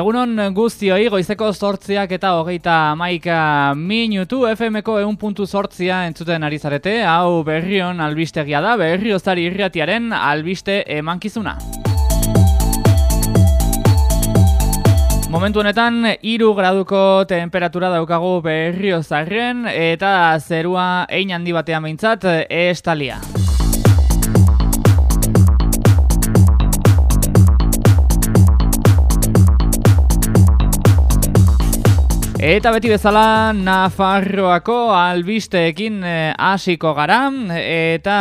Egunon guztioi goizeko sortziak eta hogeita maika minutu FMko eun puntu sortzia entzuten ari zarete, hau berrion albistegia da, berriozari irratiaren albiste emankizuna. Momentu honetan, iru graduko temperatura daukagu berriozarren eta zerua ein handi batean behintzat estalia. Eta beti bezala Nafarroako albisteekin eh, hasiko gara. Eta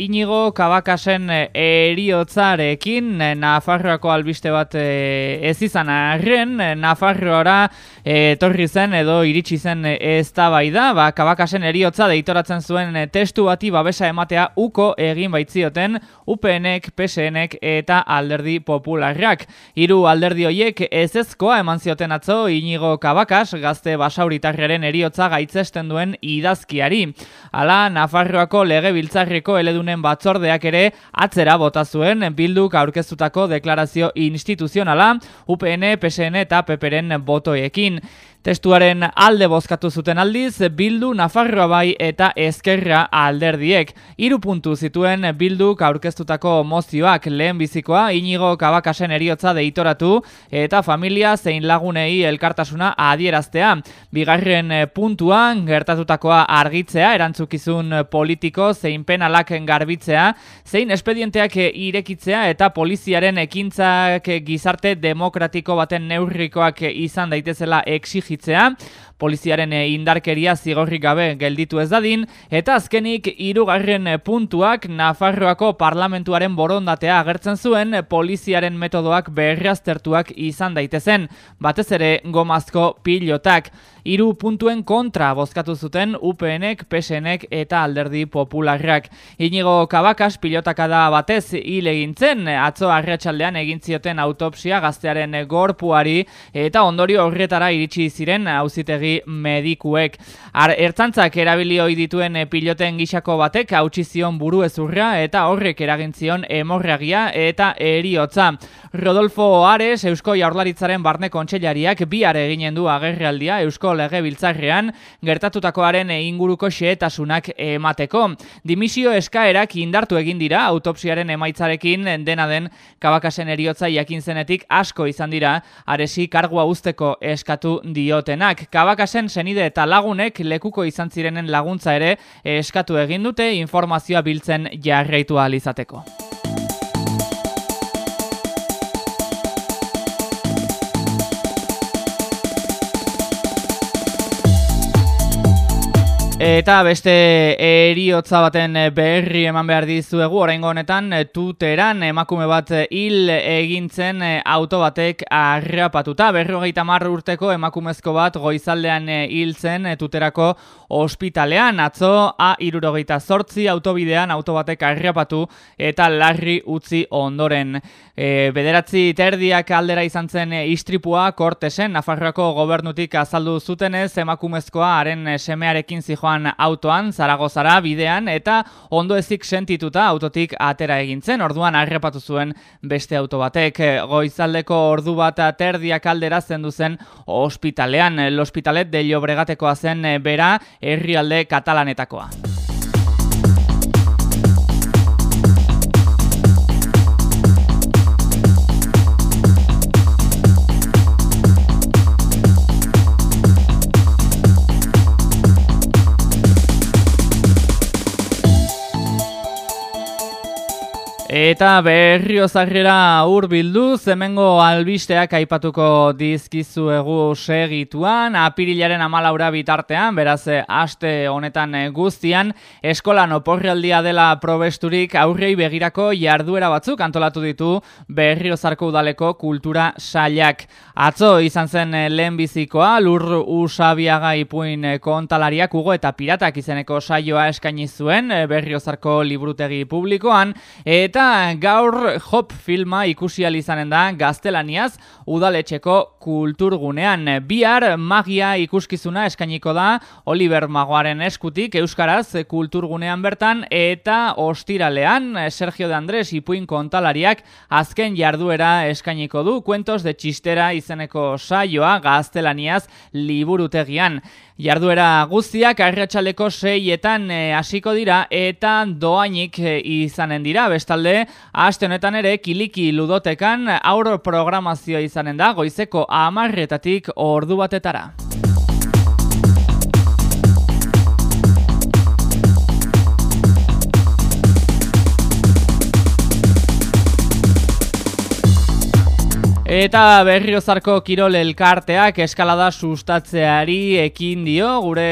inigo kabakasen eh, eriotzarekin eh, Nafarroako albiste bat ez izan arren. Nafarroara etorri zen edo iritsi zen ez da ba, kabakasen eriotza deitoratzen zuen testu bati babesa ematea uko egin baitzioten UPNek, PSNek eta alderdi popularrak. Hiru alderdi hoiek ez ezkoa eman zioten atzo inigo kabakas gazte basauritarraren eriotza gaitzesten duen idazkiari. Hala, Nafarroako lege biltzarriko eledunen batzordeak ere atzera bota zuen bilduk aurkeztutako deklarazio instituzionala UPN, PSN eta PPren botoekin. Testuaren alde bozkatu zuten aldiz, Bildu Nafarroa bai eta Ezkerra alderdiek. Hiru puntu zituen Bilduk aurkeztutako mozioak lehen bizikoa, inigo kabakasen eriotza deitoratu eta familia zein lagunei elkartasuna adieraztea. Bigarren puntuan gertatutakoa argitzea, erantzukizun politiko zein penalak garbitzea, zein espedienteak irekitzea eta poliziaren ekintzak gizarte demokratiko baten neurrikoak izan daitezela exigi exigitzea, poliziaren eh, indarkeria zigorrik gabe gelditu ez dadin, eta azkenik hirugarren eh, puntuak Nafarroako parlamentuaren borondatea agertzen zuen poliziaren metodoak berraztertuak izan daitezen, batez ere gomazko pilotak. Hiru puntuen kontra bozkatu zuten UPNek, PSNek eta Alderdi Popularrak. Inigo Kabakas pilotaka da batez hil egintzen, atzo arratsaldean egin zioten autopsia gaztearen gorpuari. Eta ondorio horretara iritsi ziren auzitegi medikuek. Ar, ertzantzak erabili hoi dituen eh, piloten gixako batek hautsi zion buru ezurra eta horrek eragintzion emorragia eta eriotza. Rodolfo Ares, Eusko Jaurlaritzaren barne kontseilariak biare eginen du agerrealdia Eusko Lege Biltzarrean gertatutakoaren inguruko xehetasunak emateko. Dimisio eskaerak indartu egin dira autopsiaren emaitzarekin dena den kabakasen eriotza jakin zenetik asko izan dira aresi kargua usteko eskatu diotenak. Kabak Barakasen senide eta lagunek lekuko izan zirenen laguntza ere eskatu egin dute informazioa biltzen jarraitu izateko. Eta beste eriotza baten berri eman behar dizuegu, oraingo honetan tuteran emakume bat hil egintzen auto batek arrapatuta. Berrogeita marra urteko emakumezko bat goizaldean hil zen tuterako ospitalean. Atzo A irurogeita sortzi autobidean auto batek arrapatu eta larri utzi ondoren. E, bederatzi terdiak aldera izan zen istripua kortesen, Nafarroako gobernutik azaldu zutenez emakumezkoa haren semearekin zijoan autoan, zaragozara, bidean, eta ondo ezik sentituta autotik atera egintzen, orduan arrepatu zuen beste auto batek. Goizaldeko ordu bat aterdiak aldera zendu zen ospitalean, l'hospitalet de Llobregatekoa zen bera herrialde katalanetakoa. Eta berriozarrera urbildu, zemengo albisteak aipatuko dizkizuegu segituan, apirilaren amalaura bitartean, beraz, aste honetan guztian, eskolan oporrealdia dela probesturik aurrei begirako jarduera batzuk antolatu ditu berriozarko udaleko kultura sailak. Atzo izan zen lehenbizikoa, lur usabiaga ipuin kontalariak ugo eta piratak izeneko saioa eskaini zuen berriozarko liburutegi publikoan, eta Eta gaur Hop filma ikusi izanen da gaztelaniaz udaletxeko kulturgunean. Bihar magia ikuskizuna eskainiko da Oliver Magoaren eskutik Euskaraz kulturgunean bertan eta ostiralean Sergio de Andrés ipuin kontalariak azken jarduera eskainiko du kuentos de txistera izeneko saioa gaztelaniaz liburutegian. Jarduera guztiak arratsaleko seietan eh, hasiko dira eta doainik e, izanen dira. Bestalde, aste honetan ere kiliki ludotekan aur programazioa izanen da goizeko amarretatik ordu batetara. Eta berriozarko kirol elkarteak eskalada sustatzeari ekin dio gure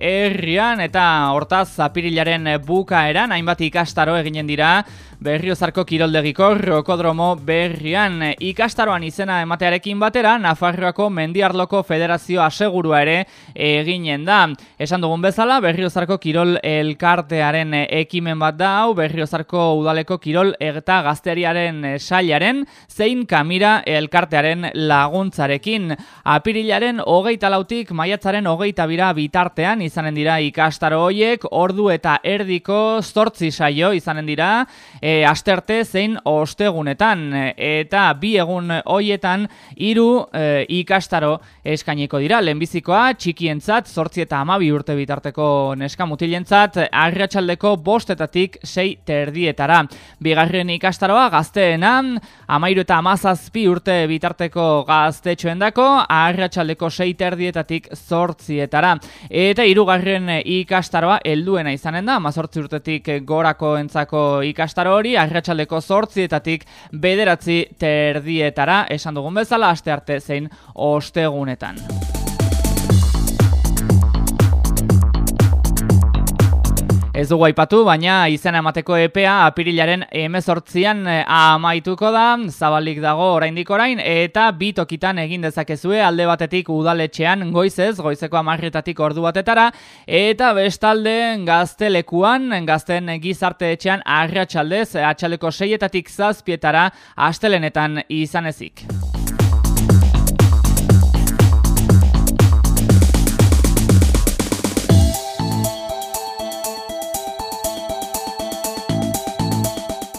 herrian eta hortaz zapirilaren bukaeran hainbat ikastaro eginen dira Berriozarko kiroldegiko rokodromo berrian ikastaroan izena ematearekin batera Nafarroako Mendiarloko Federazio Asegurua ere eginen da. Esan dugun bezala Berriozarko kirol elkartearen ekimen bat da hau Berriozarko udaleko kirol eta gazteriaren sailaren zein kamira elkartearen laguntzarekin. Apirilaren hogeita lautik maiatzaren hogeita bira bitartean izanen dira ikastaro hoiek ordu eta erdiko zortzi saio izanen dira e, asterte zein ostegunetan eta bi egun hoietan hiru e, ikastaro eskainiko dira. Lehenbizikoa txikientzat 8 eta 12 urte bitarteko neska mutilentzat arratsaldeko bostetatik sei terdietara. Bigarren ikastaroa gazteena 13 eta 17 urte bitarteko gaztetxoendako arratsaldeko sei terdietatik 8etara. Eta hirugarren ikastaroa helduena izanen da 18 urtetik gorako entzako ikastaro hori arratsaldeko zortzietatik bederatzi terdietara esan dugun bezala aste arte zein ostegunetan. Ez dugu aipatu, baina izena emateko EPEA apirilaren emezortzian eh, amaituko da, zabalik dago oraindik orain, eta bitokitan egin dezakezue. Alde batetik udaletxean goizez, goizeko amarretatik ordu batetara, eta bestalde gaztelekuan, gazten gizarte etxean arratsaldez, atxaleko seietatik zazpietara astelenetan izanezik.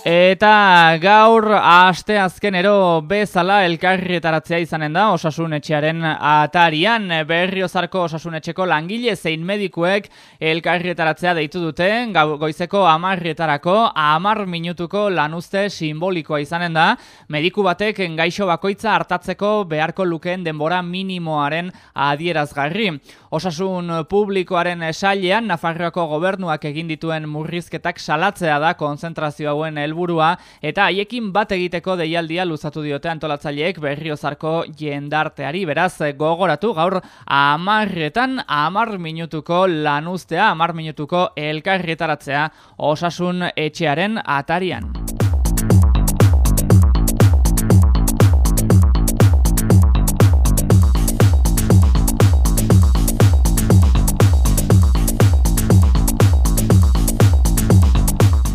Eta gaur aste azkenero bezala elkarrietaratzea izanen da osasun etxearen atarian. Berriozarko osasun etxeko langile zein medikuek elkarrietaratzea deitu dute. Goizeko amarrietarako amar minutuko lanuzte simbolikoa izanen da. Mediku batek gaixo bakoitza hartatzeko beharko lukeen denbora minimoaren adierazgarri. Osasun publikoaren sailean Nafarroako gobernuak egin dituen murrizketak salatzea da konzentrazio hauen helburua eta haiekin bat egiteko deialdia luzatu diote antolatzaileek berriozarko jendarteari. Beraz, gogoratu gaur amarretan amar minutuko lanuztea, amar minutuko elkarrietaratzea osasun etxearen atarian.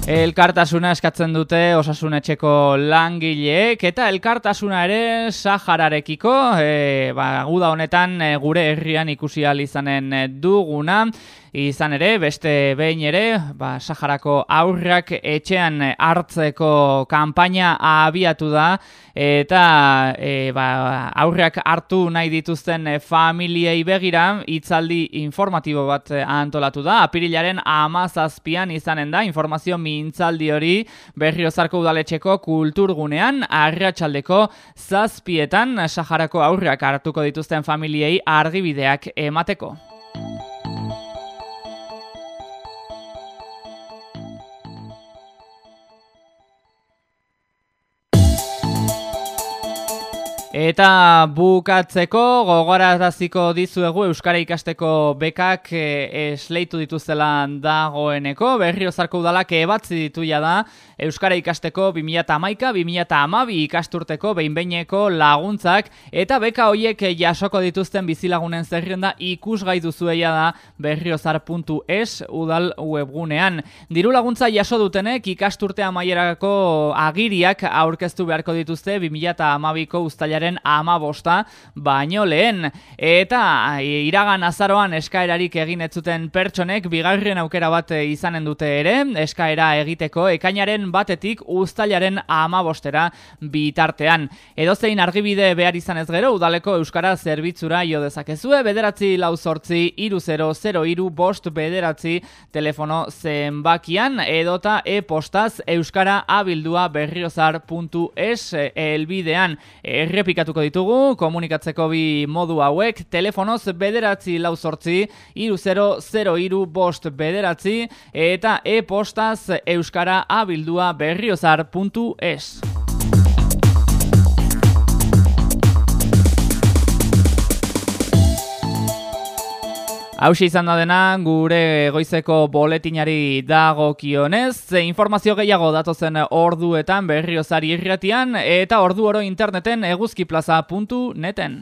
Elkartasuna eskatzen dute osasunetxeko langileek eta elkartasuna ere Sahararekiko e, ba, guda honetan e, gure herrian ikusi izanen duguna izan ere, beste behin ere, ba, Saharako aurrak etxean hartzeko kanpaina abiatu da, eta e, ba, aurrak hartu nahi dituzten familiei begira, hitzaldi informatibo bat antolatu da, apirilaren amazazpian izanen da, informazio mintzaldi hori berriozarko udaletxeko kulturgunean, arratsaldeko zazpietan Saharako aurrak hartuko dituzten familiei argibideak emateko. Eta bukatzeko gogoraraziko dizuegu Euskara ikasteko bekak e, esleitu dituzela dagoeneko, berrio zarko udalak ebatzi ditu da Euskara ikasteko 2008-2008 ikasturteko behinbeineko laguntzak, eta beka hoiek jasoko dituzten bizilagunen zerrenda ikusgai duzueia da berriozar.es udal webgunean. Diru laguntza jaso dutenek ikasturtea maierako agiriak aurkeztu beharko dituzte 2008ko ustailaren irailaren ama bosta baino lehen. Eta iragan azaroan eskaerarik egin etzuten pertsonek bigarren aukera bat izanen dute ere, eskaera egiteko ekainaren batetik ustailaren ama bostera bitartean. Edo zein argibide behar izan ez gero, udaleko Euskara zerbitzura jo dezakezue, bederatzi lau sortzi, iru zero, zero iru, bost bederatzi telefono zenbakian, edota e-postaz euskara abildua berriozar.es elbidean. Errepi errepikatuko ditugu, komunikatzeko bi modu hauek, telefonoz bederatzi lau sortzi, iru zero, zero iru, bost bederatzi, eta e-postaz euskara abildua berriozar.es. Hau izan da dena gure goizeko boletinari dago kionez, informazio gehiago datozen orduetan berriozari irratian eta ordu oro interneten eguzkiplaza.neten.